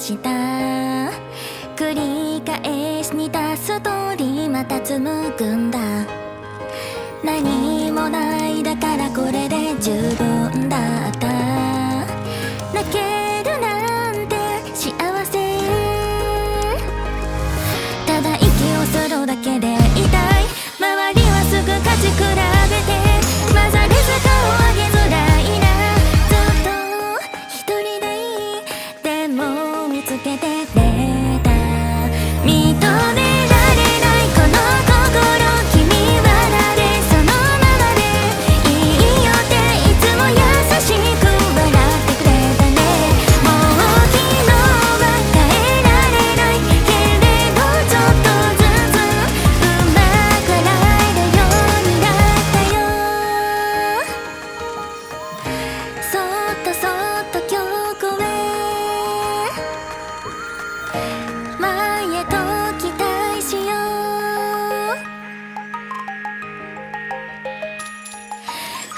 した。繰り返しに出すとりまた紡ぐんだ。何もないだからこれで十分だ。って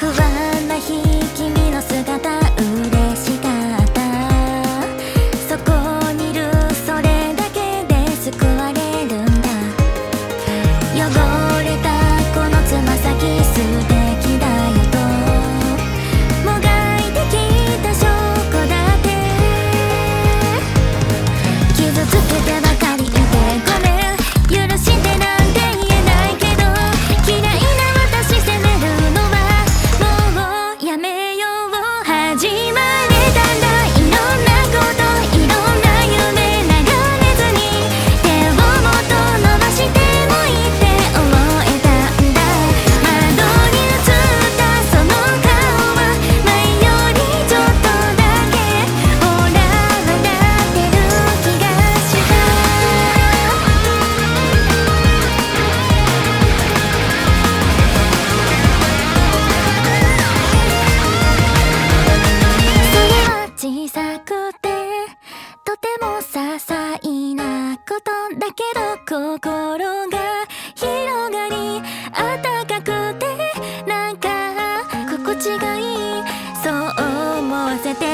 不安な日とても些細なことだけど心が広がり暖かくてなんか心地がいい。そう思わせて